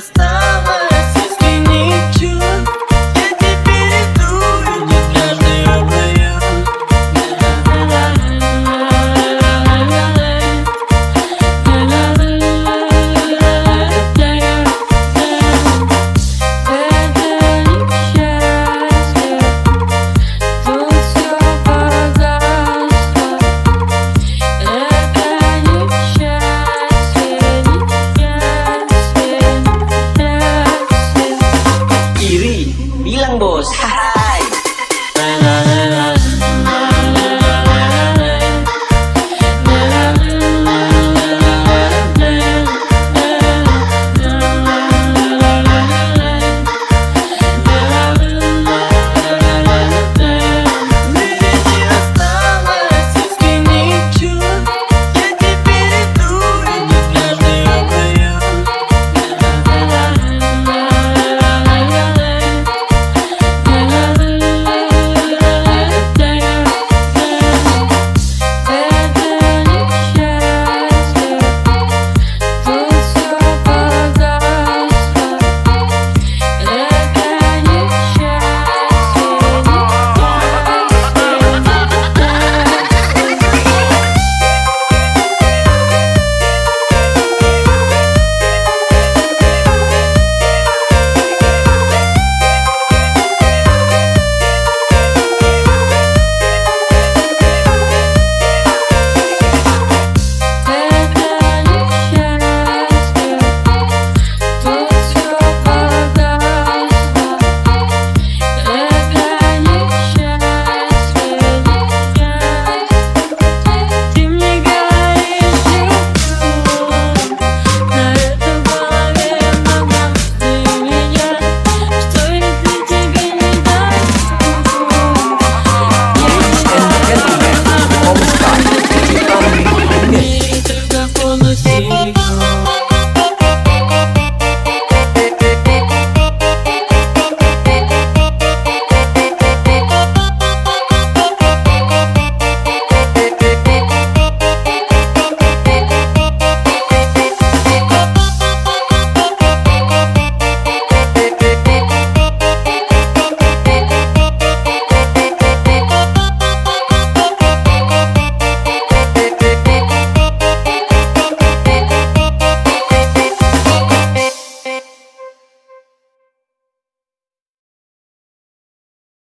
stop. ambos.